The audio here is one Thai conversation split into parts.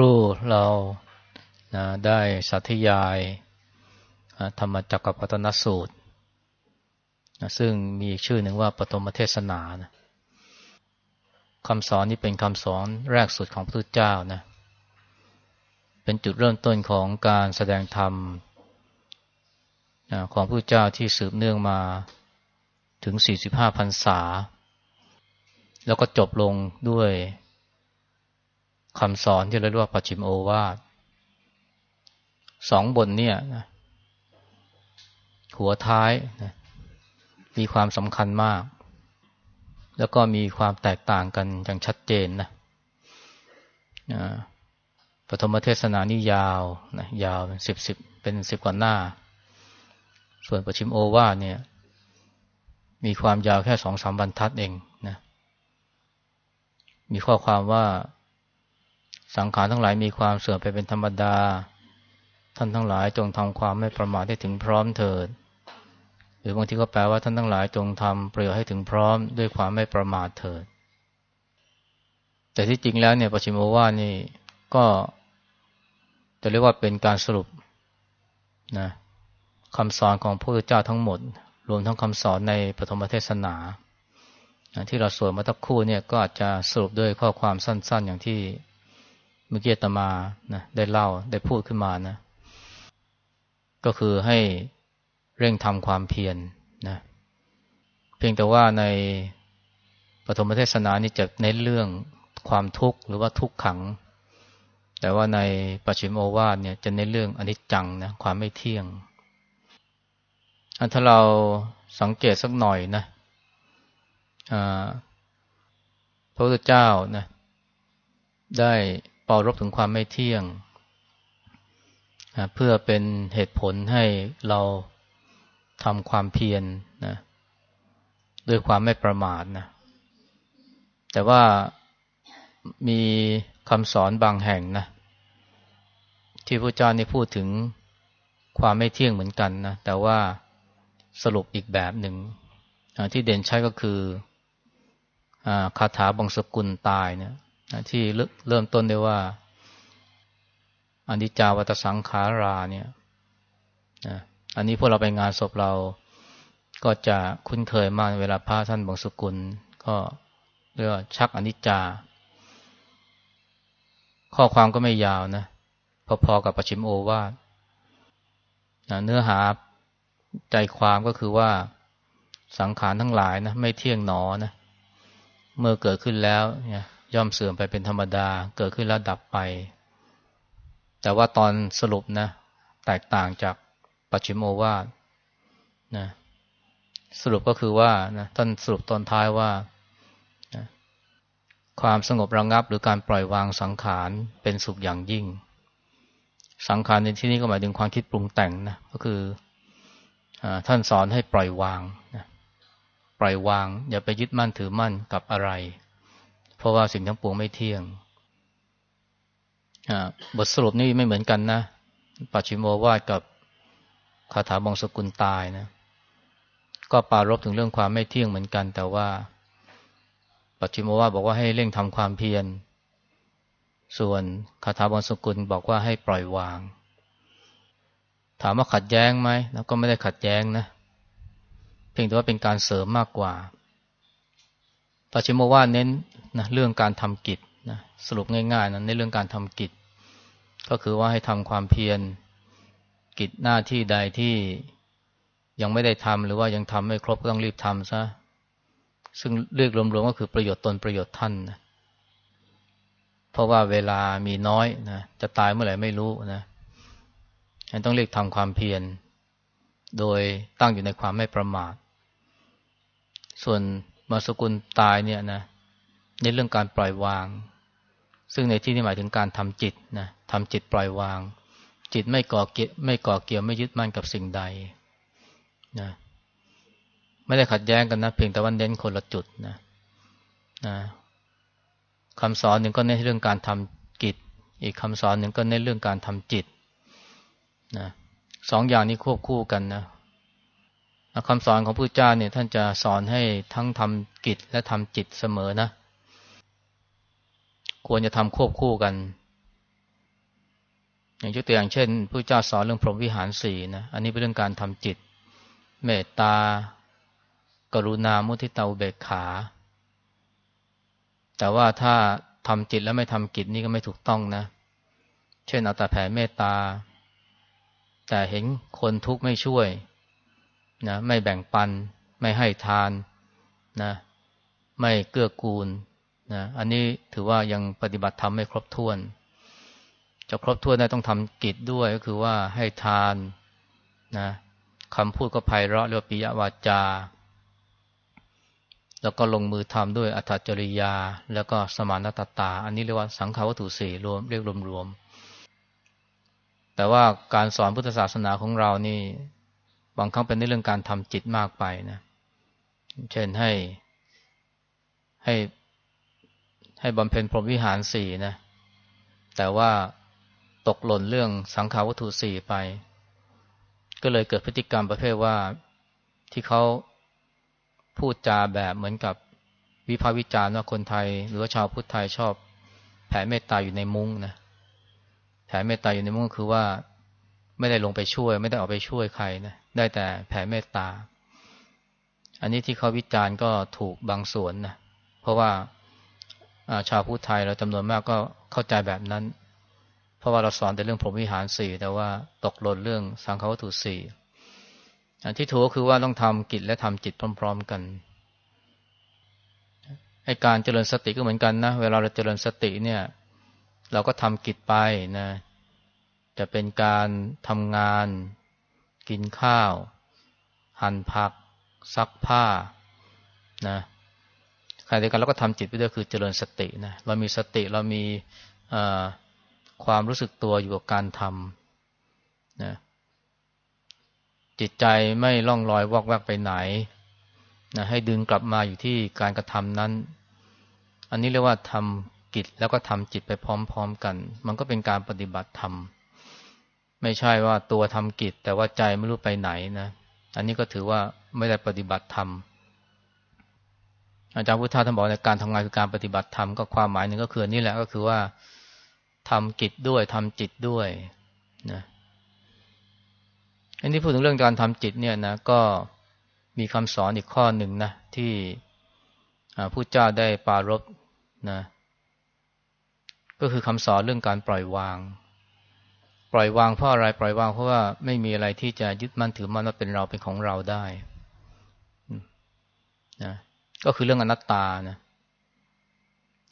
ครู่เรานะได้สาธยายธรรมจักรพัฒนสูตรนะซึ่งมีอีกชื่อหนึ่งว่าปฐมเทศนานะคำสอนนี้เป็นคำสอนแรกสุดของพระพุทธเจ้านะเป็นจุดเริ่มต้นของการแสดงธรรมนะของพระพุทธเจ้าที่สืบเนื่องมาถึง 45พรรษา แล้วก็จบลงด้วย คำสอนที่เรียกว่าปัจฉิมโอวาทสองบทเนี่ยนะหัวท้ายนะมีความสำคัญมาก แล้วก็มีความแตกต่างกันอย่างชัดเจนนะปฐมเทศนานี่ยาวนะยาวเป็นสิบสิบเป็นสิบกว่าหน้า ส่วนปัจฉิมโอวาเนี่ย มีความยาวแค่สองสามบรรทัดเองนะ มีข้อความว่า สังขารทั้งหลายมีความเสื่อมไปเป็นธรรมดา ท่านทั้งหลายจงทำความไม่ประมาทให้ถึงพร้อมเถิด หรือบางทีก็แปลว่าท่านทั้งหลายจงทำประโยชน์ให้ถึงพร้อมด้วยความไม่ประมาทเถิด แต่ที่จริงแล้วเนี่ยปชิมโอวานี่ก็จะเรียกว่าเป็นการสรุปนะคำสอนของพระพุทธเจ้าทั้งหมด รวมทั้งคำสอนในปฐมเทศนาที่เราสวดมาตักคู่เนี่ยก็อาจจะสรุปด้วยข้อความสั้น ๆ อย่างที่ เมื่อกี้ตมานะได้เล่าได้พูดขึ้นมานะ ก็คือให้เร่งทำความเพียรนนะเพียงแต่ว่าในปฐมเทศนานี่จะเน้นเรื่องความทุกข์หรือว่าทุกขัง แต่ว่าในปัจฉิมโอวาทเนี่ยจะเน้นเรื่องอนิจจังนะความไม่เที่ยงอันถ้าเราสังเกตสักหน่อยนะพระพุทธเจ้านะได้ ปรารบถึงความไม่เที่ยง เพื่อเป็นเหตุผลให้เราทำความเพียรนะด้วยความไม่ประมาทนะแต่ว่ามีคำสอนบางแห่งนะที่พระเจ้านี่พูดถึงความไม่เที่ยงเหมือนกันนะแต่ว่าสรุปอีกแบบหนึ่งที่เด่นใช้ก็คือคาถาบังสกุลตายเนี่ย ที่เริ่มต้นด้ว่าอนิจจาวัตสังขาราเนี่ยอันนี้พวกเราไปงานศพเราก็จะคุ้นเคยมากเวลาพระท่านบางสุกุล ก็เรียกว่าชักอนิจจา ข้อความก็ไม่ยาวนะพอๆกับประชิมโอวาทเนื้อหาใจความก็คือว่าสังขารทั้งหลายนะไม่เที่ยงหนอนะเมื่อเกิดขึ้นแล้วเนี่ย ย่อมเสื่อมไปเป็นธรรมดา เกิดขึ้นแล้วดับไป แต่ว่าตอนสรุปนะ แตกต่างจากปัจฉิมโอวาทนะสรุปก็คือว่านะท่านสรุปตอนท้ายว่านะความสงบระงงับหรือการปล่อยวางสังขารเป็นสุขอย่างยิ่ง สังขารในที่นี้ก็หมายถึงความคิดปรุงแต่งนะก็คืออท่านสอนให้ปล่อยวางนะปล่อยวาง อย่าไปยึดมั่นถือมั่นกับอะไร เพราะว่าสิ่งทั้งปวงไม่เที่ยงบทสรุปนี่ไม่เหมือนกันนะปัจฉิมโมวาดกับคาถาบองสกุลตายนะ ก็ปารบถึงเรื่องความไม่เที่ยงเหมือนกัน แต่ว่า ปัจฉิมโมวาดบอกว่าให้เร่งทำความเพียร ส่วนคาถาบองสกุลบอกว่าให้ปล่อยวาง ถามว่าขัดแย้งไหมแล้วก็ไม่ได้ขัดแย้งนะ เพียงแต่ว่าเป็นการเสริมมากกว่าปัจฉิมโมวาดเน้น นะเรื่องการทำกิจนะสรุปง่ายๆนะในเรื่องการทำกิจ ก็คือว่าให้ทำความเพียรกิจหน้าที่ใดที่ยังไม่ได้ทำหรือว่ายังทำไม่ครบก็ต้องรีบทำซะซึ่งเรียกรวมๆก็คือประโยชน์ตนประโยชน์ท่านนะเพราะว่าเวลามีน้อยนะจะตายเมื่อไหร่ไม่รู้นะต้องเรียกทำความเพียรโดยตั้งอยู่ในความไม่ประมาท ส่วนมาสกุลตายเนี่ยนะ ในเรื่องการปล่อยวาง ซึ่งในที่นี้หมายถึงการทำจิตนะทำจิตปล่อยวาง จิตไม่ก่อเกี่ยวไม่ก่อเกี่ยวไม่ยึดมั่นกับสิ่งใดนะไม่ได้ขัดแย้งกันนะเพียงแต่ว่าเน้นคนละจุดนะนะคำสอนหนึ่งก็เน้นเรื่องการทำกิจ อีกคำสอนหนึ่งก็เน้นเรื่องการทำจิตนะสองอย่างนี้ควบคู่กันนะคำสอนของพระเจ้าเนี่ยท่านจะสอนให้ทั้งทำกิจและทำจิตเสมอนะ ควรจะทำควบคู่กัน อย่างยกตัวอย่างเช่นผู้เจ้าสอนเรื่องพรหมวิหารสี่นะอันนี้เป็นเรื่องการทำจิต เมตตา กรุณามุทิตาอุเบกขา แต่ว่าถ้าทำจิตแล้วไม่ทำกิจนี่ก็ไม่ถูกต้องนะ เช่นเอาแต่แผ่เมตตา แต่เห็นคนทุกข์ไม่ช่วยนะไม่แบ่งปัน ไม่ให้ทานนะไม่เกื้อกูล นะอันนี้ถือว่ายังปฏิบัติธรรมไม่ครบถ้วน จะครบถ้วนได้ต้องทำกิจด้วยก็คือว่าให้ทานนะคำพูดก็ไพเราะเรียกปิยวาจา แล้วก็ลงมือทำด้วยอัตจริยา แล้วก็สมานตตา อันนี้เรียกว่าสังขาวัตถุสี่รวมเรียกรวมๆแต่ว่าการสอนพุทธศาสนาของเรานี่บางครั้งเป็นในเรื่องการทำจิตมากไปนะ เช่นให้ให้ ให้บำเพ็ญพรหมวิหารสี่นะ แต่ว่าตกหล่นเรื่องสังขาวัตถุสี่ไป ก็เลยเกิดพฤติกรรมประเภทว่าที่เขาพูดจาแบบเหมือนกับวิพากษ์วิจารณ์ว่าคนไทย หรือว่าชาวพุทธไทยชอบ แผ่เมตตาอยู่ในมุ้งนะแผ่เมตตาอยู่ในมุ้งคือว่า ไม่ได้ลงไปช่วย ไม่ได้ออกไปช่วยใครนะได้แต่แผ่เมตตา อันนี้ที่เขาวิจารณ์ก็ถูกบางส่วนนะเพราะว่า ชาวพุทธไทยเราจำนวนมากก็เข้าใจแบบนั้น เพราะว่าเราสอนแต่เรื่องพรหมวิหารสี่แต่ว่าตกหล่นเรื่องสังขาวัตถุสี่อันที่ถูกก็คือว่าต้องทำกิจและทำจิตพร้อม ๆ กันไอการเจริญสติก็เหมือนกันนะเวลาเราเจริญสติเนี่ย เราก็ทำกิจไปนะจะเป็นการทำงาน กินข้าว หั่นผัก ซักผ้านะ ขณะเดียวกันเราก็ทำจิตไปด้วยคือเจริญสตินะเรามีสติเรามีความรู้สึกตัวอยู่กับการทำนะจิตใจไม่ล่องลอยวอกแวกไปไหนนะให้ดึงกลับมาอยู่ที่การกระทำนั้น อันนี้เรียกว่าทำกิจแล้วก็ทำจิตไปพร้อม ๆ กัน มันก็เป็นการปฏิบัติธรรมไม่ใช่ว่าตัวทำกิจ แต่ว่าใจไม่รู้ไปไหนนะ อันนี้ก็ถือว่าไม่ได้ปฏิบัติธรรม อาจารย์พุทธาท่านบอกในการทำงานคือการปฏิบัติธรรมก็ความหมายหนึ่งก็คือนี่แหละก็คือว่าทำกิจด้วยทำจิตด้วยนะอันนี้พูดถึงเรื่องการทำจิตเนี่ยนะก็มีคำสอนอีกข้อหนึ่งนะที่ผู้เจ้าได้ปารบนะก็คือคำสอนเรื่องการปล่อยวาง ปล่อยวางเพราะอะไรปล่อยวางเพราะว่าไม่มีอะไรที่จะยึดมั่นถือมั่นว่าเป็นเราเป็นของเราได้นะ ก็คือเรื่องอนัตตานะ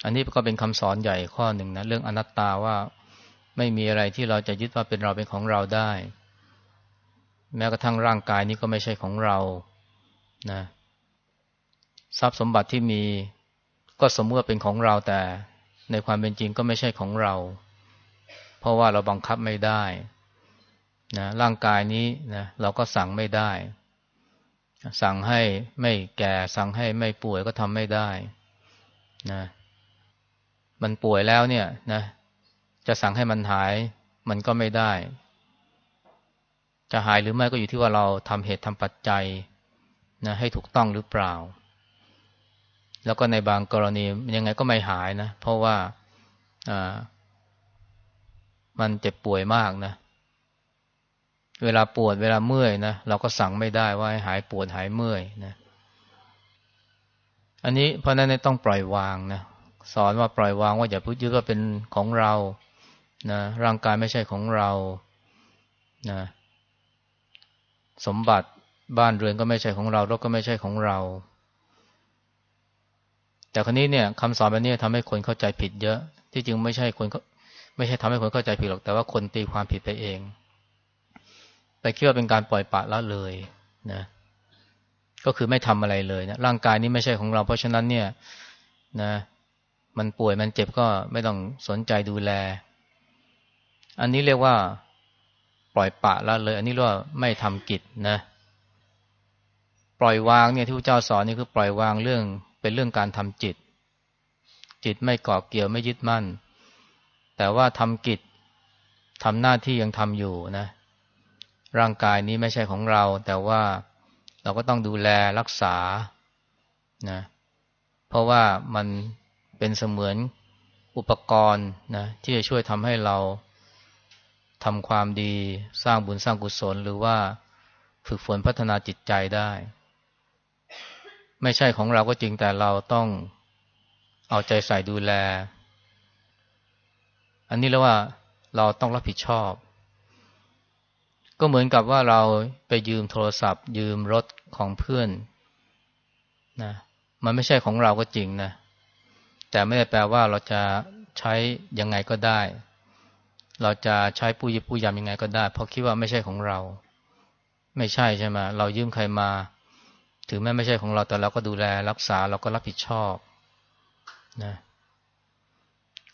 อันนี้ก็เป็นคำสอนใหญ่ข้อหนึ่งนะเรื่องอนัตตาว่าไม่มีอะไรที่เราจะยึดว่าเป็นเราเป็นของเราได้ แม้กระทั่งร่างกายนี้ก็ไม่ใช่ของเรานะทรัพย์สมบัติที่มีก็สมมติว่าเป็นของเราแต่ในความเป็นจริงก็ไม่ใช่ของเรา เพราะว่าเราบังคับไม่ได้นะร่างกายนี้นะเราก็สั่งไม่ได้ สั่งให้ไม่แก่ สั่งให้ไม่ป่วยก็ทำไม่ได้นะมันป่วยแล้วเนี่ยนะจะสั่งให้มันหายมันก็ไม่ได้ จะหายหรือไม่ก็อยู่ที่ว่าเราทำเหตุทำปัจจัยนะให้ถูกต้องหรือเปล่า แล้วก็ในบางกรณียังไงก็ไม่หายนะ เพราะว่าอ่ามันเจ็บป่วยมากนะ เวลาปวดเวลาเมื่อยนะเราก็สั่งไม่ได้ว่าให้หายปวดหายเมื่อยนะ อันนี้เพราะนั้นต้องปล่อยวางนะสอนว่าปล่อยวางว่าอย่าพูดยึดว่าเป็นของเรานะร่างกายไม่ใช่ของเรานะสมบัติบ้านเรือนก็ไม่ใช่ของเรารถก็ไม่ใช่ของเรา แต่ครนี้เนี่ยคำสอนแบบนี้ทำให้คนเข้าใจผิดเยอะ ที่จริงไม่ใช่คนไม่ใช่ทำให้คนเข้าใจผิดหรอกแต่ว่าคนตีความผิดไปเอง ไปคิดว่าเป็นการปล่อยปะละเลยนะก็คือไม่ทำอะไรเลยนะร่างกายนี้ไม่ใช่ของเรา เพราะฉะนั้นเนี่ยนะ มันป่วยมันเจ็บก็ไม่ต้องสนใจดูแล อันนี้เรียกว่าปล่อยปะละเลย อันนี้เรียกว่าไม่ทำกิจนะปล่อยวางเนี่ยที่พระเจ้าสอนนี่คือปล่อยวางเรื่องเป็นเรื่องการทำจิต จิตไม่เกาะเกี่ยวไม่ยึดมั่น แต่ว่าทำกิจทำหน้าที่ยังทำอยู่นะ ร่างกายนี้ไม่ใช่ของเรา แต่ว่าเราก็ต้องดูแลรักษานะเพราะว่ามันเป็นเสมือนอุปกรณ์นะที่จะช่วยทำให้เราทำความดีสร้างบุญสร้างกุศล หรือว่าฝึกฝนพัฒนาจิตใจได้ ไม่ใช่ของเราก็จริงแต่เราต้องเอาใจใส่ดูแล อันนี้แล้วว่าเราต้องรับผิดชอบ ก็เหมือนกับว่าเราไปยืมโทรศัพท์ ยืมรถของเพื่อนนะมันไม่ใช่ของเราก็จริงนะ แต่ไม่ได้แปลว่าเราจะใช้ยังไงก็ได้ เราจะใช้ผู้ยิบผู้ยำยังไงก็ได้ เพราะคิดว่าไม่ใช่ของเรา ไม่ใช่ใช่ไหมเรายืมใครมา ถึงแม้ไม่ใช่ของเราแต่เราก็ดูแลรักษาเราก็รับผิดชอบนะ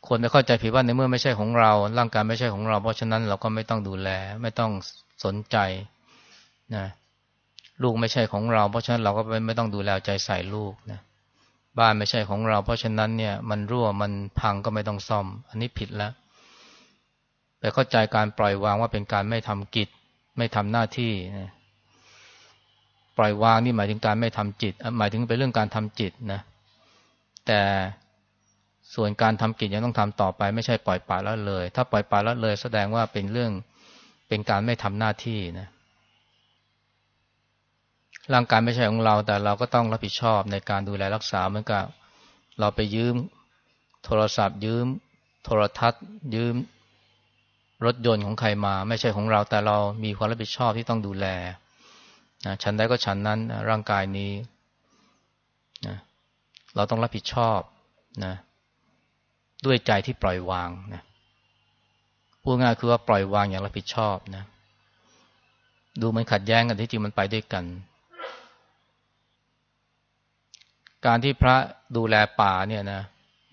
คนไม่เข้าใจผิดว่าในเมื่อไม่ใช่ของเรา ร่างกายไม่ใช่ของเรา เพราะฉะนั้นเราก็ไม่ต้องดูแล ไม่ต้อง สนใจนะลูกไม่ใช่ของเรา เพราะฉะนั้นเราก็ไม่ต้องดูแลใจใส่ลูกนะบ้านไม่ใช่ของเรา เพราะฉะนั้นเนี่ยมันรั่วมันพังก็ไม่ต้องซ่อม อันนี้ผิดแล้วไปเข้าใจการปล่อยวางว่าเป็นการไม่ทำกิจ ไม่ทำหน้าที่นะปล่อยวางนี่หมายถึงการไม่ทำจิต หมายถึงเป็นเรื่องการทำจิตนะ แต่ส่วนการทำกิจยังต้องทำต่อไป ไม่ใช่ปล่อยปละละเลย ถ้าปล่อยปละละเลย แสดงว่าเป็นเรื่อง เป็นการไม่ทำหน้าที่นะร่างกายไม่ใช่ของเรา แต่เราก็ต้องรับผิดชอบในการดูแลรักษาเหมือนกับเราไปยืม โทรศัพท์ ยืม โทรทัศน์ ยืม รถยนต์ของใครมา ไม่ใช่ของเราแต่เรามีความรับผิดชอบที่ต้องดูแลนะฉันได้ก็ฉันนั้นร่างกายนี้นะเราต้องรับผิดชอบนะด้วยใจที่ปล่อยวางนะ พูดง่ายคือว่าปล่อยวางอย่างรับผิดชอบนะ ดูมันขัดแย้งกันที่จริงมันไปด้วยกัน การที่พระดูแลป่าเนี่ยนะ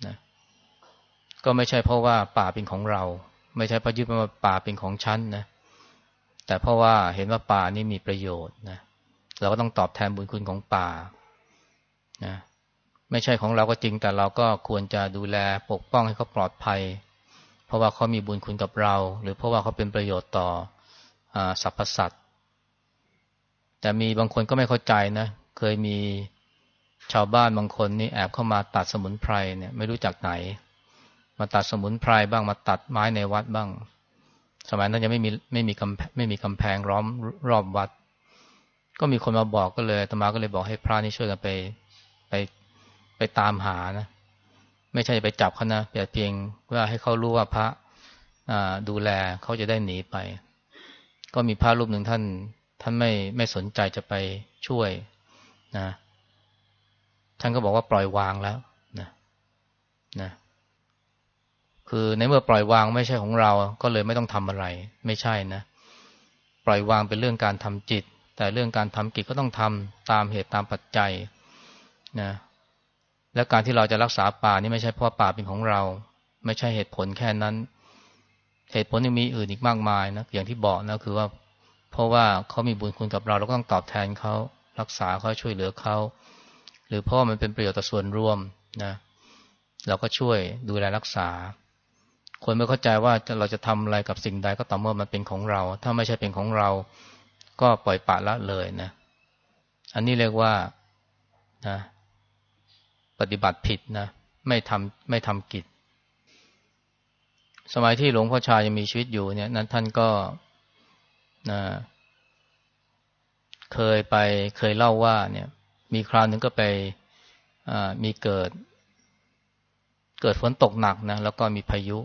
นะ ก็ไม่ใช่เพราะว่าป่าเป็นของเรา ไม่ใช่เพราะยึดว่าป่าเป็นของฉันนะ แต่เพราะว่าเห็นว่าป่านี่มีประโยชน์นะ เราก็ต้องตอบแทนบุญคุณของป่านะไม่ใช่ของเราก็จริงแต่เราก็ควรจะดูแลปกป้องให้เขาปลอดภัย เพราะว่าเขามีบุญคุณกับเรา หรือเพราะว่าเขาเป็นประโยชน์ต่ออสรรพสัตว์แต่มีบางคนก็ไม่เข้าใจนะ เคยมีชาวบ้านบางคนนี่แอบเข้ามาตัดสมุนไพรเนี่ยไม่รู้จักไหน มาตัดสมุนไพรบ้างมาตัดไม้ในวัดบ้าง สมัยนั้นยังไม่มีไม่มีกำไม่มีกำแพงล้อมรอบวัด ก็มีคนมาบอกก็เลยตมาก็เลยบอกให้พระนี่ช่วยกันไปไปไปตามหานะ ไม่ใช่ไปจับเขานะแต่เพียงว่าให้เขารู้ว่าพระดูแลเขาจะได้หนีไป ก็มีพระรูปหนึ่งท่าน ท่านไม่ไม่สนใจจะไปช่วยนะ ท่านก็บอกว่าปล่อยวางแล้วนะนะคือในเมื่อปล่อยวางไม่ใช่ของเรา ก็เลยไม่ต้องทำอะไร ไม่ใช่นะ ปล่อยวางเป็นเรื่องการทำจิต แต่เรื่องการทำกิจก็ต้องทำตามเหตุตามปัจจัยนะ และการที่เราจะรักษาป่านี่ไม่ใช่เพราะป่าเป็นของเรา ไม่ใช่เหตุผลแค่นั้น เหตุผลยังมีอื่นอีกมากมายนะอย่างที่บอกนะคือว่า เพราะว่าเขามีบุญคุณกับเราเราก็ต้องตอบแทนเขารักษาเขาช่วยเหลือเขาหรือเพราะมันเป็นประโยชน์ต่อส่วนรวมนะเราก็ช่วยดูแลรักษา คนไม่เข้าใจว่าเราจะทำอะไรกับสิ่งใดก็ต่อเมื่อมันเป็นของเรา ถ้าไม่ใช่เป็นของเรา ก็ปล่อยปะละเลยนะ อันนี้เรียกว่านะ ปฏิบัติผิดนะไม่ทำไม่ทำกิจ สมัยที่หลวงพ่อชายังมีชีวิตอยู่เนี่ยนั้นท่านก็นะเคยไปเคยเล่าว่าเนี่ย มีคราวหนึ่งก็ไปมีเกิด เกิดฝนตกหนักนะแล้วก็มีพายุ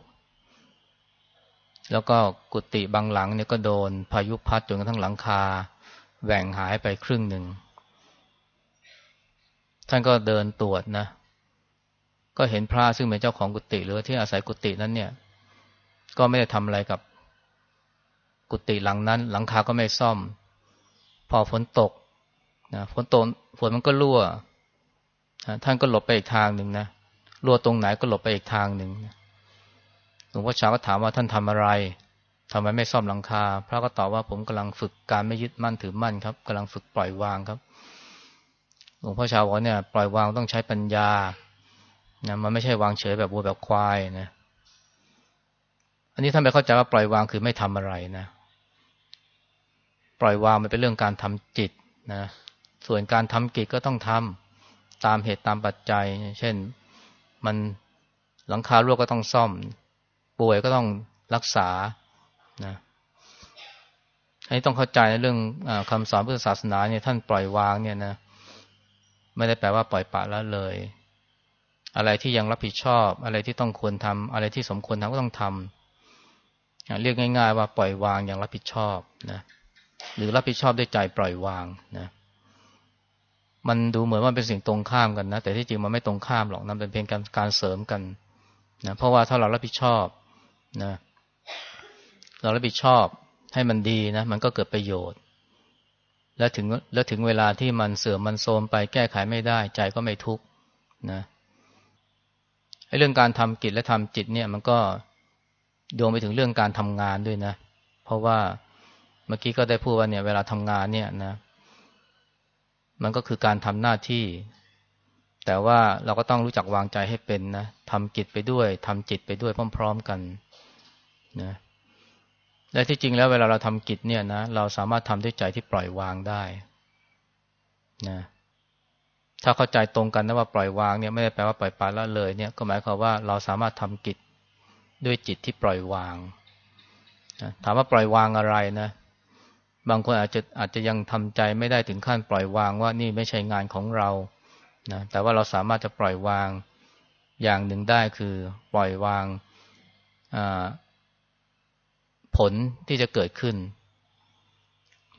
แล้วก็กุฏิบางหลังเนี่ยก็โดนพายุพัดจนกระทั่งหลังคาแหว่งหายไปครึ่งหนึ่ง ท่านก็เดินตรวจนะ ก็เห็นพระซึ่งเป็นเจ้าของกุฏิหรือที่อาศัยกุฏินั้นเนี่ย ก็ไม่ได้ทำอะไรกับ กุฏิหลังนั้น หลังคาก็ไม่ซ่อม พอฝนตกนะฝนตกฝนมันก็รั่วท่านก็หลบไปอีกทางหนึ่งนะรั่วตรงไหนก็หลบไปอีกทางหนึ่งหลวงพ่อชาก็ถามว่าท่านทำอะไรทำไมไม่ซ่อมหลังคา พระก็ตอบว่าผมกำลังฝึกการไม่ยึดมั่นถือมั่นครับกำลังฝึกปล่อยวางครับ ลวงพ่อชาวบอกเนี่ยปล่อยวางต้องใช้ปัญญานะมันไม่ใช่วางเฉยแบบวัวแบบควายนะอันนี้ท่านไปเข้าใจว่าปล่อยวางคือไม่ทำอะไรนะปล่อยวางมันเป็นเรื่องการทำจิตนะ ส่วนการทำกิจก็ต้องทำตามเหตุตามปัจจัย เช่นมันหลังคารั่วก็ต้องซ่อม ป่วยก็ต้องรักษานะอันนี้ต้องเข้าใจในเรื่องอคำสอนพุทธศาสนาเนี่ยท่านปล่อยวางเนี่ยนะ ไม่ได้แปลว่าปล่อยปละละเลย อะไรที่ยังรับผิดชอบ อะไรที่ต้องควรทำอะไรที่สมควรทำก็ต้องทำเรียกง่าย ๆ ว่าปล่อยวางอย่างรับผิดชอบนะหรือรับผิดชอบด้วยใจปล่อยวางนะมันดูเหมือนว่าเป็นสิ่งตรงข้ามกันนะ แต่ที่จริงมันไม่ตรงข้ามหรอกนั่นเป็นเพียงการการเสริมกันนะเพราะว่าถ้าเรารับผิดชอบนะเรารับผิดชอบให้มันดีนะ มันก็เกิดประโยชน์ แล้วถึงแล้วถึงเวลาที่มันเสื่อมมันโทรมไปแก้ไขไม่ได้ ใจก็ไม่ทุกข์นะไอ้เรื่องการทำกิจและทำจิตเนี่ย มันก็โยงไปถึงเรื่องการทำงานด้วยนะ เพราะว่าเมื่อกี้ก็ได้พูดว่าเนี่ย เวลาทำงานเนี่ยนะ มันก็คือการทำหน้าที่ แต่ว่าเราก็ต้องรู้จักวางใจให้เป็นนะทำกิจไปด้วยทำจิตไปด้วยพร้อม ๆกันนะ และที่จริงแล้วเวลาเราทำกิจเนี่ยนะเราสามารถทำด้วยใจที่ปล่อยวางได้นะถ้าเข้าใจตรงกันนะว่าปล่อยวางเนี่ยไม่ได้แปลว่าปล่อยปละละเลยเนี่ยก็หมายความว่าเราสามารถทำกิจด้วยจิตที่ปล่อยวางนะถามว่าปล่อยวางอะไรนะบางคนอาจจะอาจจะยังทำใจไม่ได้ถึงขั้นปล่อยวางว่านี่ไม่ใช่งานของเรานะแต่ว่าเราสามารถจะปล่อยวางอย่างหนึ่งได้คือปล่อยวาง ผลที่จะเกิดขึ้น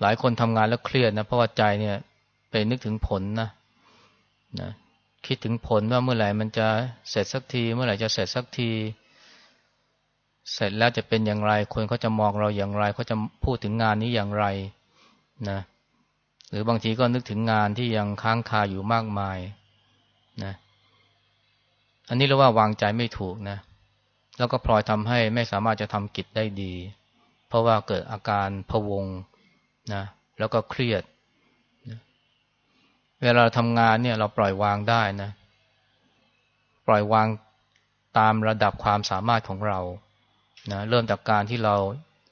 หลายคนทำงานแล้วเครียดนะเพราะว่าใจเนี่ยไปนึกถึงผลนะนะคิดถึงผลว่าเมื่อไหร่มันจะเสร็จสักที เมื่อไหร่จะเสร็จสักที เสร็จแล้วจะเป็นอย่างไร คนเขาจะมองเราอย่างไรเขาจะพูดถึงงานนี้อย่างไรนะหรือบางทีก็นึกถึงงานที่ยังค้างคาอยู่มากมายนะอันนี้เรียกว่าวางใจไม่ถูกนะ แล้วก็พลอยทำให้ไม่สามารถจะทำกิจได้ดี เพราะว่าเกิดอาการพะวงนะแล้วก็เครียดนะเวลาเราทำงานเนี่ยเราปล่อยวางได้นะ ปล่อยวางตามระดับความสามารถของเรานะเริ่มจากการที่เรา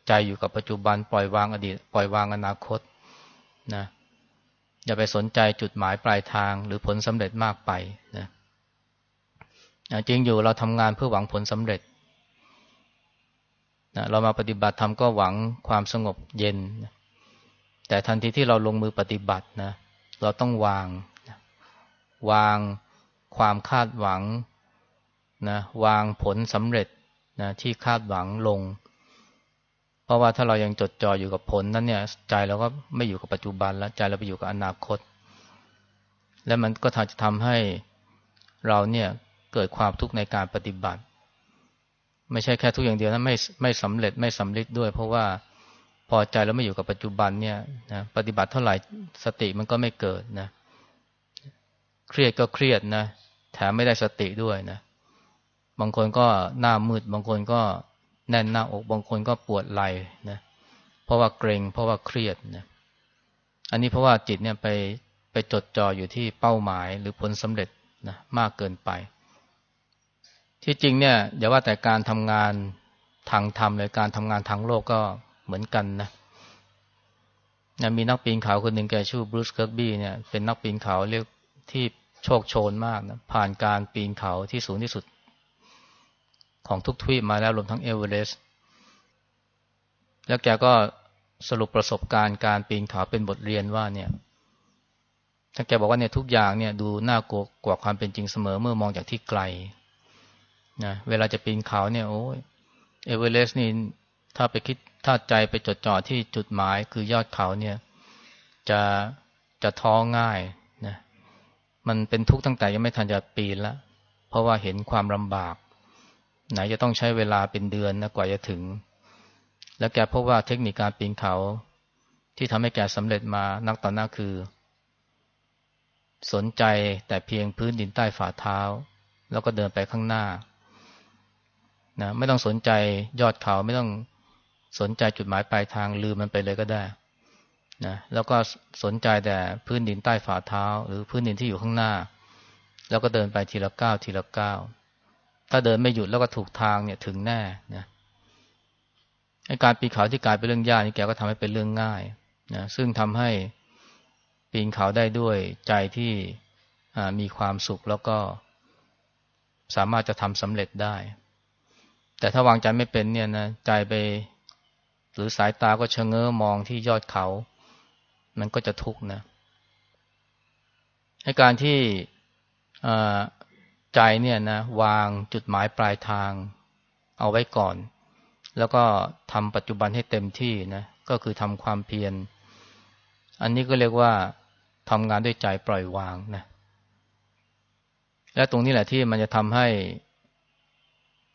ใจอยู่กับปัจจุบัน ปล่อยวางอดีต ปล่อยวางอนาคตนะอย่าไปสนใจจุดหมายปลายทาง หรือผลสำเร็จมากไปนะจริงอยู่เราทำงานเพื่อหวังผลสำเร็จ นะเรามาปฏิบัติทำก็หวังความสงบเย็น แต่ทันทีที่เราลงมือปฏิบัตินะเราต้องวาง วางความคาดหวังนะวางผลสำเร็จนะที่คาดหวังลง เพราะว่าถ้าเรายังจดจ่ออยู่กับผลนั้นเนี่ยใจเราก็ไม่อยู่กับปัจจุบันแล้วใจเราไปอยู่กับอนาคต และมันก็จะทำให้เราเนี่ยเกิดความทุกข์ในการปฏิบัติ ไม่ใช่แค่ทุกอย่างเดียวนะไม่ไม่สำเร็จไม่สำเร็จด้วย เพราะว่าพอใจเราไม่อยู่กับปัจจุบันเนี่ยนะปฏิบัติเท่าไหร่สติมันก็ไม่เกิดนะ เครียดก็เครียดนะแถมไม่ได้สติด้วยนะ บางคนก็หน้ามืด บางคนก็แน่นหน้าอก บางคนก็ปวดไหล่นะเพราะว่าเกรงเพราะว่าเครียดนะอันนี้เพราะว่าจิตเนี่ยไปไปจดจ่ออยู่ที่เป้าหมายหรือผลสำเร็จนะมากเกินไป ที่จริงเนี่ยอย่าว่าแต่การทำงานทางธรรมเลยการทำงานทางโลกก็เหมือนกันนะนะมีนักปีนเขาคนหนึ่งแกชื่อ Bruce Kirkby เนี่ยเป็นนักปีนเขาเรียกที่โชกโชนมากนะผ่านการปีนเขาที่สูงที่สุด ของทุกทวีปมาแล้วรวมทั้งเอเวอเรสต์แล้วแกก็สรุปประสบการณ์การปีนเขาเป็นบทเรียนว่าเนี่ยถ้าแกบอกว่าเนี่ยทุกอย่างเนี่ยดูน่ากลัวกว่าความเป็นจริงเสมอเมื่อมองจากที่ไกล นะเวลาจะปีนเขาเนี่ยโอ้ยเอเวอเรสต์นี่ถ้าไปคิดถ้าใจไปจดจ่อที่จุดหมายคือยอดเขาเนี่ย จะจะท้อง่ายนะมันเป็นทุกข์ตั้งแต่ยังไม่ทันจะปีนล้วเพราะว่าเห็นความลำบาก ไหนจะต้องใช้เวลาเป็นเดือนนะกว่าจะถึง แล้วแกพบว่าเทคนิคการปีนเขา ที่ทำให้แกสำเร็จมานักต่อหน้าคือ สนใจแต่เพียงพื้นดินใต้ฝ่าเท้า แล้วก็เดินไปข้างหน้า นะไม่ต้องสนใจยอดเขาไม่ต้องสนใจจุดหมายปลายทางลืมมันไปเลยก็ได้นะแล้วก็สนใจแต่พื้นดินใต้ฝ่าเท้า หรือพื้นดินที่อยู่ข้างหน้า แล้วก็เดินไปทีละก้าวทีละก้าวถ้าเดินไม่หยุดแล้วก็ถูกทางเนี่ยถึงแน่นะการปีนเขาที่กลายเป็นเรื่องยากนี่แกก็ทำให้เป็นเรื่องง่ายนะซึ่งทำให้ปีนเขาได้ด้วยใจที่มีความสุขแล้วก็สามารถจะทำสำเร็จได้ แต่ถ้าวางใจไม่เป็นเนี่ยนะใจไป หรือสายตาก็ชะเง้อมองที่ยอดเขา มันก็จะทุกข์นะให้การที่ใจเนี่ยนะวางจุดหมายปลายทาง เอาไว้ก่อน แล้วก็ทำปัจจุบันให้เต็มที่นะก็คือทำความเพียรอันนี้ก็เรียกว่าทำงานด้วยใจปล่อยวางนะและตรงนี้แหละที่มันจะทำให้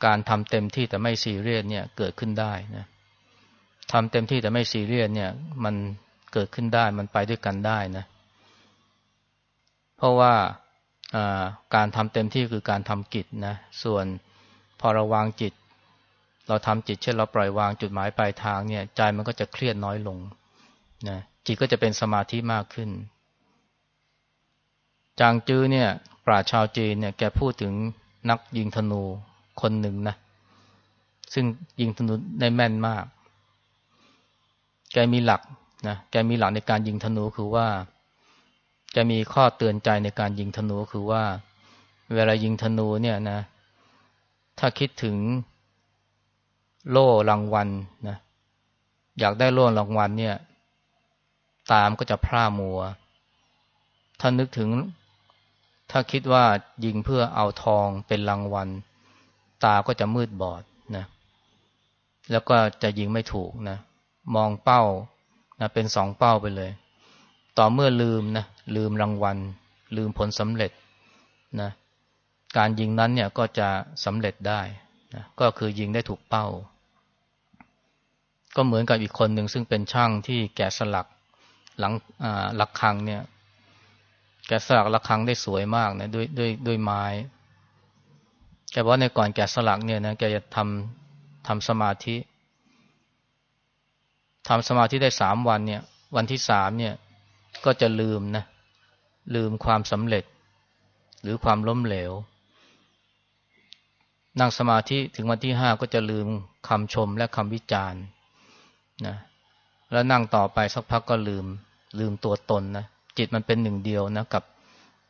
การทำเต็มที่แต่ไม่ซีเรียสเนี่ยเกิดขึ้นได้นะทำเต็มที่แต่ไม่ซีเรียสเนี่ย มันเกิดขึ้นได้มันไปด้วยกันได้นะ เพราะว่าการทำเต็มที่คือการทำกิจนะ ส่วนพอเราวางจิต เราทำจิต เช่นเราปล่อยวางจุดหมายปลายทางเนี่ย ใจมันก็จะเครียดน้อยลงนะจิตก็จะเป็นสมาธิมากขึ้น จางจื้อเนี่ย ปราชาวจีนเนี่ยแกพูดถึงนักยิงธนู คนหนึ่งนะ ซึ่งยิงธนูได้แม่นมาก แกมีหลักนะ แกมีหลักในการยิงธนูคือว่าจะมีข้อเตือนใจในการยิงธนูคือว่า เวลายิงธนูเนี่ยนะ ถ้าคิดถึงโล่รางวัลนะ อยากได้โล่รางวัลเนี่ย ตามก็จะพร่ามัว ถ้านึกถึงถ้าคิดว่ายิงเพื่อเอาทองเป็นรางวัล ตาก็จะมืดบอดนะ แล้วก็จะยิงไม่ถูกนะ มองเป้านะเป็นสองเป้าไปเลย ต่อเมื่อลืมนะลืมรางวัล ลืมผลสำเร็จนะการยิงนั้นเนี่ยก็จะสำเร็จได้นะก็คือยิงได้ถูกเป้า ก็เหมือนกับอีกคนหนึ่งซึ่งเป็นช่างที่แกะสลักหลังหลักคังเนี่ย แกะสลักหลักคังได้สวยมากนะด้วยด้วยด้วยไม้ แกบอกในก่อนแกะสลักเนี่ยนะแกจะทำทำสมาธิทำสมาธิได้สามวันเนี่ย วันที่สามเนี่ย ก็จะลืมนะ ลืมความสำเร็จ หรือความล้มเหลว นั่งสมาธิถึงวันที่ห้าก็จะลืมคำชมและคำวิจารณ์นะแล้วนั่งต่อไปสักพักก็ลืม ลืมตัวตนนะจิตมันเป็นหนึ่งเดียวนะกับ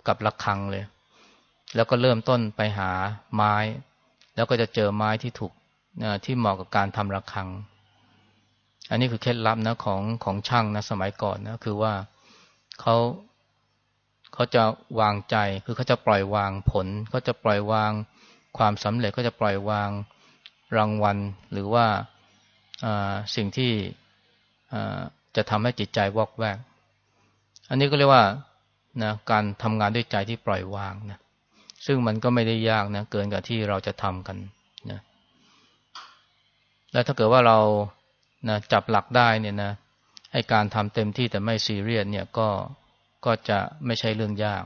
กับระฆังเลย แล้วก็เริ่มต้นไปหาไม้ แล้วก็จะเจอไม้ที่ถูกที่เหมาะกับการทำระฆัง อันนี้คือเคล็ดลับนะของของช่างนะสมัยก่อนนะคือว่าเขาเขาจะวางใจคือเขาจะปล่อยวางผลเขาจะปล่อยวางความสำเร็จก็จะปล่อยวางรางวัล หรือว่าสิ่งที่จะทำให้จิตใจวอกแวก อันนี้ก็เรียกว่านะการทำงานด้วยใจที่ปล่อยวางนะ ซึ่งมันก็ไม่ได้ยากนะเกินกว่าที่เราจะทำกันนะแล้วถ้าเกิดว่าเรานะจับหลักได้เนี่ยนะให้การทำเต็มที่แต่ไม่ซีเรียสเนี่ยก็ก็จะไม่ใช่เรื่องยาก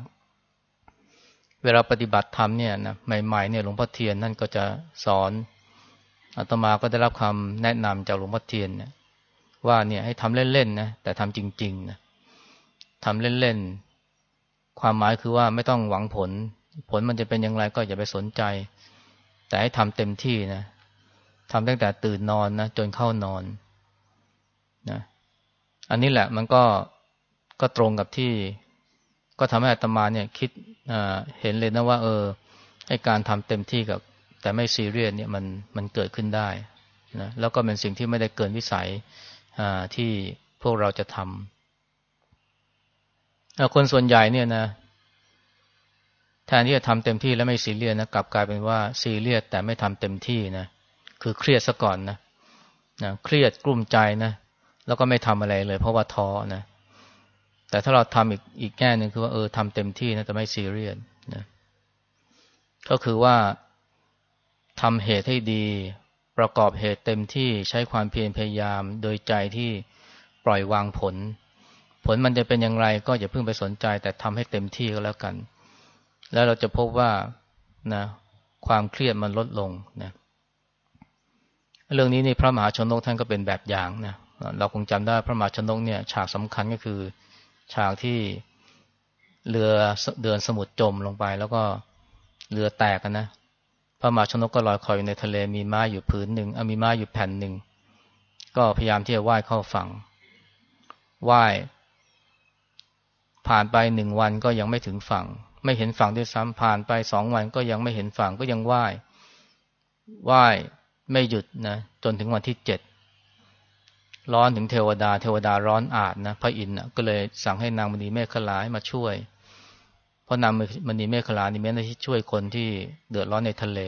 เวลาปฏิบัติธรรมเนี่ยนะใหม่ๆเนี่ยหลวงพ่อเทียนนั่นก็จะสอนอาตมาก็ได้รับคำแนะนำจากหลวงพ่อเทียนเนี่ยว่าเนี่ยให้ทำเล่นๆนะแต่ทำจริงๆนะทำเล่นๆความหมายคือว่าไม่ต้องหวังผล ผลมันจะเป็นอย่างไรก็อย่าไปสนใจ แต่ให้ทำเต็มที่นะทำตั้งแต่ตื่นนอนนะจนเข้านอนนะอันนี้แหละมันก็ก็ตรงกับที่ ก็ทำให้อัตมาเนี่ยคิดเห็นเลยนะว่า เออให้การทำเต็มที่กับ แต่ไม่ซีเรียสเนี่ยมันมันเกิดขึ้นได้นะแล้วก็เป็นสิ่งที่ไม่ได้เกินวิสัยที่พวกเราจะทำคนส่วนใหญ่เนี่ยนะ แทนที่จะทำเต็มที่แล้วไม่ซีเรียสนะกลับกลายเป็นว่าซีเรียสแต่ไม่ทำเต็มที่นะคือเครียดซะก่อนนะนะเครียดกลุ้มใจนะแล้วก็ไม่ทำอะไรเลย เพราะว่าท้อนะแต่ถ้าเราทำอีกอีกแง่หนึ่งคือว่าเออทำเต็มที่นะแต่ไม่ซีเรียสนะก็คือว่าทำเหตุให้ดี ประกอบเหตุเต็มที่ใช้ความเพียรพยายาม โดยใจที่ปล่อยวางผล ผลมันจะเป็นอย่างไรก็อย่าเพิ่งไปสนใจ แต่ทำให้เต็มที่ก็แล้วกัน แล้วเราจะพบว่านะความเครียดมันลดลงนะเรื่องนี้นี่พระมหาชนกท่านก็เป็นแบบอย่างนะเราคงจำได้พระมหาชนกเนี่ย ฉากสำคัญก็คือ ฉากที่เรือเดินสมุทรจมลงไป แล้วก็เรือแตกนะพระมหาชนกก็ลอยคอยอยู่ในทะเลมีไม้อยู่ผืนหนึ่งมีไม้อยู่แผ่นหนึ่งก็พยายามที่จะว่ายเข้าฝั่งว่ายผ่านไปหนึ่งวันก็ยังไม่ถึงฝั่ง ไม่เห็นฝั่งด้วยซ้ำผ่านไปสองวันก็ยังไม่เห็นฝั่งก็ยังไหว้ไหว้ไม่หยุดนะจนถึงวันที่เจ็ดร้อนถึงเทวดา เทวดาร้อนอาดนะพระอินทร์ก็เลยสั่งให้นางมณีเมฆขลาให้มาช่วย เพราะนางมณีเมฆขลานี่เป็นที่ช่วยคนที่เดือดร้อนในทะเล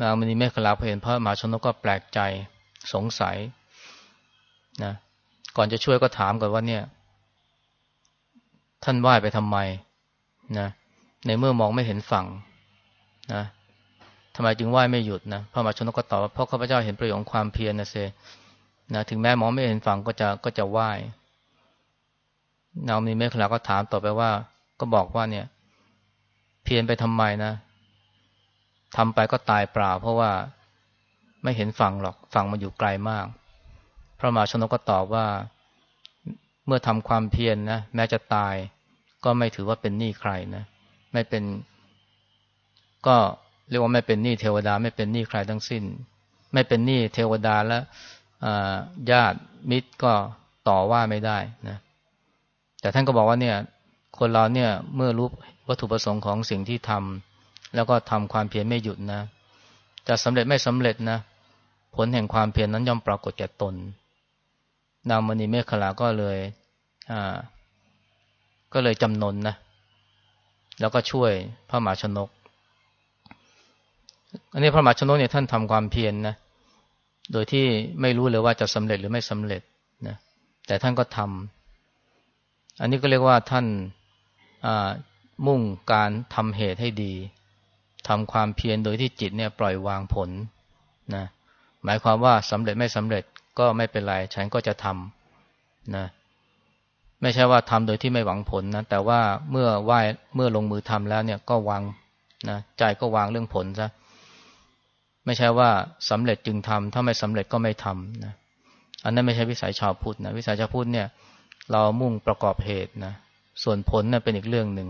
นางมณีเมฆขลาพอเห็นพระมหาชนกก็แปลกใจสงสัยนะก่อนจะช่วยก็ถามก่อนว่าเนี่ย ท่านไหว้ไปทำไมนะในเมื่อมองไม่เห็นฝั่งนะทำไมจึงไหว้ไม่หยุดนะพระมหาชนกก็ตอบว่าเพราะข้าพเจ้าเห็นประโยชน์ความเพียรนะเซนะถึงแม้มองไม่เห็นฝั่งก็จะก็จะไหว้นางมีเมฆลาก็ถามต่อไปว่า ก็บอกว่าเนี่ย เพียรไปทำไมนะทำไปก็ตายเปล่า เพราะว่าไม่เห็นฝั่งหรอกฝั่งมันอยู่ไกลมาก พระมหาชนกก็ตอบว่า มื่อทำความเพียรนนะแม้จะตายก็ไม่ถือว่าเป็นหนี้ใครนะไม่เป็น ก็เรียกว่าไม่เป็นหนี้เทวดา ไม่เป็นหนี้ใครทั้งสิ้น ไม่เป็นหนี้เทวดาและญาติมิตรก็ต่อว่าไม่ได้นะแต่ท่านก็บอกว่าเนี่ย คนเราเนี่ยเมื่อรู้วัตถุประสงค์ของสิ่งที่ทำแล้วก็ทำความเพียรไม่หยุดนะจะสำเร็จไม่สำเร็จนะผลแห่งความเพียรนนั้นย่อมปรากฏแก่ตนนามณีเมฆขลาก็เลย ก็เลยจำนนนะ แล้วก็ช่วยพระหมหาชนก อันนี้พระหมหาชนกเนี่ยท่านทำความเพียรนนะ โดยที่ไม่รู้เลยว่าจะสำเร็จหรือไม่สำเร็จนะ แต่ท่านก็ทำ อันนี้ก็เรียกว่าท่านมุ่งการทำเหตุให้ดีทำความเพียรโดยที่จิตเนี่ยปล่อยวางผลนะหมายความว่าสำเร็จไม่สำเร็จก็ไม่เป็นไร ฉันก็จะทำนะ ไม่ใช่ว่าทำโดยที่ไม่หวังผลนะแต่ว่าเมื่อไหว้เมื่อลงมือทำแล้วเนี่ยก็วางนะใจก็วางเรื่องผลซะไม่ใช่ว่าสำเร็จจึงทำถ้าไม่สำเร็จก็ไม่ทำนะอันนั้นไม่ใช่วิสัยชาวพุทธนะวิสัยชาวพุทธเนี่ย เรามุ่งประกอบเหตุนะส่วนผลเนี่ยเป็นอีกเรื่องหนึ่ง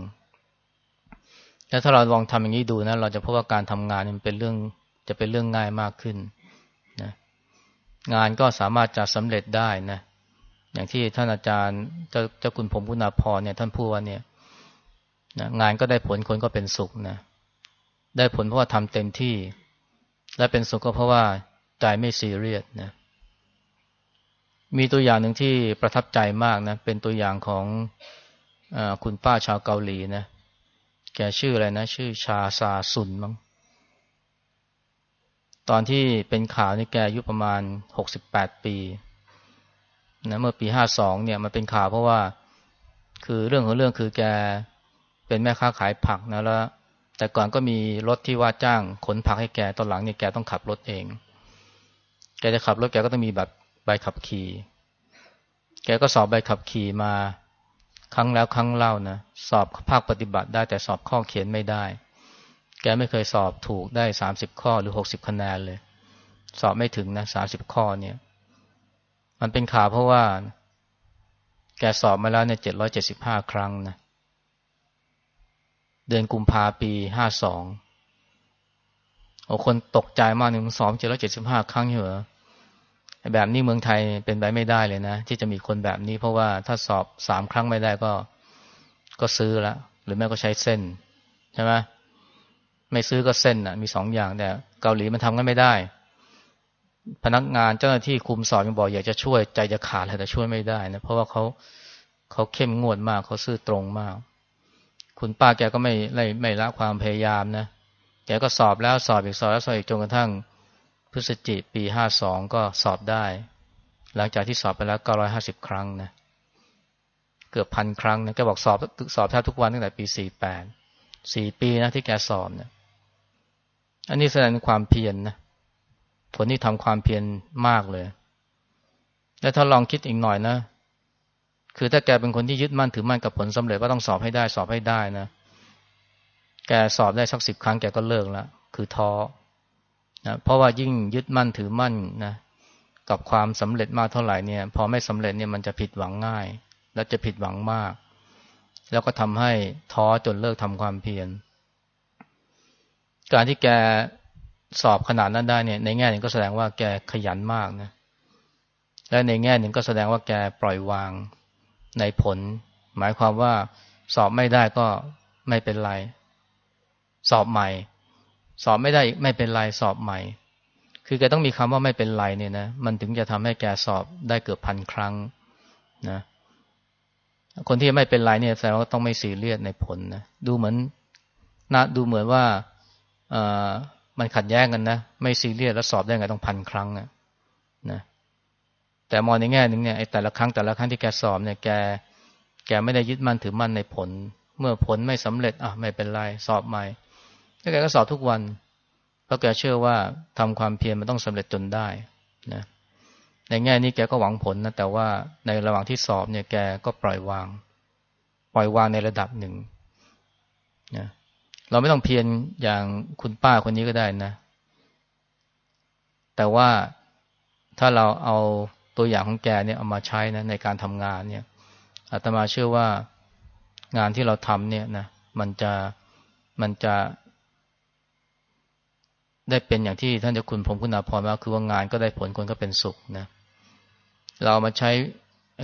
แล้วถ้าเราลองทำอย่างนี้ดูนะเราจะพบว่าการทำงานมันเป็นเรื่องจะเป็นเรื่องง่ายมากขึ้นนะงานก็สามารถจะสำเร็จได้นะ อย่างที่ท่านอาจารย์เจ้าเจ้าคุณผมพุนาพรเนี่ยท่านพูดว่าเนี่ยนะงานก็ได้ผลคนก็เป็นสุขนะได้ผลเพราะว่าทำเต็มที่ และเป็นสุขก็เพราะว่าใจไม่ซีเรียสนะมีตัวอย่างหนึ่งที่ประทับใจมากนะเป็นตัวอย่างของอคุณป้าชาวเกาหลีนะแกชื่ออะไรนะ ชื่อชาซาซุนมั้งตอนที่เป็นข่าวนี่แกอายุประมาณหกสิบแปดปี นะเมื่อปีห้าสองเนี่ยมันเป็นข่าวเพราะว่า คือเรื่องของเรื่องคือแกเป็นแม่ค้าขายผักนะแล้ว แต่ก่อนก็มีรถที่ว่าจ้างขนผักให้แกตอนหลังเนี่ยแกต้องขับรถเอง แกจะขับรถแกก็ต้องมีแบบใบขับขี่ แกก็สอบใบขับขี่มาครั้งแล้วครั้งเล่านะสอบภาคปฏิบัติได้แต่สอบข้อเขียนไม่ได้ แกไม่เคยสอบถูกได้สามสิบข้อหรือหกสิบคะแนนเลย สอบไม่ถึงนะสามสิบข้อเนี่ย มันเป็นข่าวเพราะว่า แกสอบมาแล้วเนี่ยเจ็ดร้อยเจ็ดสิบห้าครั้งนะเดือนกุมภาปีห้าสองโอ้คนตกใจมากหนึ่งสองเจ็ดร้อยเจ็ดสิบห้าครั้งเหรอแบบนี้เมืองไทยเป็นไปไม่ได้เลยนะ ที่จะมีคนแบบนี้ เพราะว่าถ้าสอบสามครั้งไม่ได้ก็ ก็ซื้อละหรือแม่ก็ใช้เส้นใช่ไหมไม่ซื้อก็เส้นอะ มีสองอย่างแต่เกาหลีมันทำกันไม่ได้ พนักงานเจ้าหน้าที่คุมสอบยังบอกอยากจะช่วยใจจะขาดเลยแต่ช่วยไม่ได้นะเพราะว่าเขาเขาเข้มงวดมากเขาซื่อตรงมาก คุณป้าแกก็ไม่ไม่ไม่ละความพยายามนะแกก็สอบแล้วสอบอีกสอบแล้วสอบอีกจนกระทั่งพฤศจิกปีห้าสองก็สอบได้ หลังจากที่สอบไปแล้วเก้าร้อยห้าสิบครั้งนะเกือบพันครั้งนะแกบอกสอบสอบแทบทุกวันตั้งแต่ปีสี่แปดสี่ปีนะที่แกสอบเนะอันนี้แสดงความเพียรนนะ คนที่ทำความเพียรมากเลย แล้วถ้าลองคิดอีกหน่อยนะ คือถ้าแกเป็นคนที่ยึดมั่นถือมั่นกับผลสำเร็จว่าต้องสอบให้ได้สอบให้ได้นะ แกสอบได้สักสิบครั้งแกก็เลิกแล้วคือท้อนะเพราะว่ายิ่งยึดมั่นถือมั่นนะกับความสำเร็จมากเท่าไหร่เนี่ย พอไม่สำเร็จเนี่ยมันจะผิดหวังง่าย และจะผิดหวังมาก แล้วก็ทำให้ท้อจนเลิกทำความเพียรการที่แก สอบขนาดนั้นได้เนี่ย ในแง่หนึ่งก็แสดงว่าแกขยันมากนะ และในแง่หนึ่งก็แสดงว่าแกปล่อยวางในผล หมายความว่าสอบไม่ได้ก็ไม่เป็นไร สอบใหม่ สอบไม่ได้ไม่เป็นไรสอบใหม่ คือแกต้องมีคำว่าไม่เป็นไรเนี่ยนะ มันถึงจะทำให้แกสอบได้เกือบพันครั้งนะคนที่ไม่เป็นไรเนี่ยแสดงว่าต้องไม่ซีเรียสในผลนะดูเหมือนนะดูเหมือนว่าออ มันขัดแย้งกันนะ ไม่ซีเรียสแล้วสอบได้ไงต้องพันครั้งนะนะแต่มองในแง่หนึ่งเนี่ยไอ้แต่ละครั้งแต่ละครั้งที่แกสอบเนี่ยแกแกไม่ได้ยึดมั่นถือมั่นในผล เมื่อผลไม่สำเร็จอะไม่เป็นไรสอบใหม่แล้วแกก็สอบทุกวัน เพราะแกเชื่อว่าทำความเพียรมันต้องสำเร็จจนได้นะในแง่นี้แกก็หวังผลนะแต่ว่าในระหว่างที่สอบเนี่ยแกก็ปล่อยวาง ปล่อยวางในระดับหนึ่งนะ เราไม่ต้องเพียรอย่างคุณป้าคนนี้ก็ได้นะ แต่ว่าถ้าเราเอาตัวอย่างของแกเนี่ยเอามาใช้นะในการทำงานเนี่ยอาตมาเชื่อว่างานที่เราทำเนี่ยนะมันจะมันจะ ได้เป็นอย่างที่ท่านเจ้าคุณผมคุณาพรว่าคือว่างานก็ได้ผลคนก็เป็นสุขนะ เรามาใช้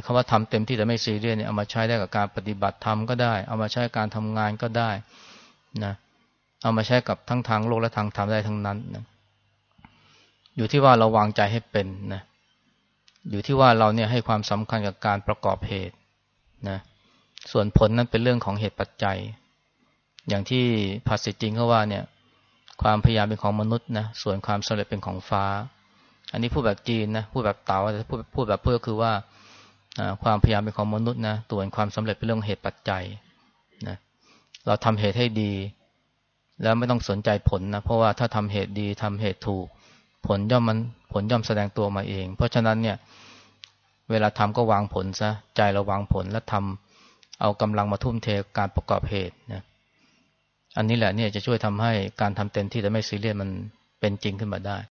คำว่าทำเต็มที่แต่ไม่ซีเรียสเนี่ยเอามาใช้ได้กับการปฏิบัติธรรมก็ได้ เอามาใช้การทำงานก็ได้ นะเอามาใช้กับทั้งทางโลกและทางธรรมได้ทั้งนั้นนะอยู่ที่ว่าเราวางใจให้เป็นนะอยู่ที่ว่าเราเนี่ยให้ความสำคัญกับการประกอบเหตุนะส่วนผลนั้นเป็นเรื่องของเหตุปัจจัย อย่างที่ภาษิตจริงเขาว่าเนี่ย ความพยายามเป็นของมนุษย์นะส่วนความสำเร็จเป็นของฟ้า อันนี้พูดแบบจีนนะพูดแบบเต๋าแต่พูดพูดแบบเพื่อคือว่าความพยายามเป็นของมนุษย์นะส่วนความสำเร็จเป็นเรื่องเหตุปัจจัย เราทำเหตุให้ดี แล้วไม่ต้องสนใจผลนะเพราะว่าถ้าทำเหตุดีทำเหตุถูก ผลย่อมมันผลย่อมแสดงตัวมาเอง เพราะฉะนั้นเนี่ยเวลาทำก็วางผลซะใจเราวางผลแล้วทำเอากำลังมาทุ่มเทการประกอบเหตุนะอันนี้แหละเนี่ยจะช่วยทำให้การทำเต็มที่แต่ไม่ซีเรียสมันเป็นจริงขึ้นมาได้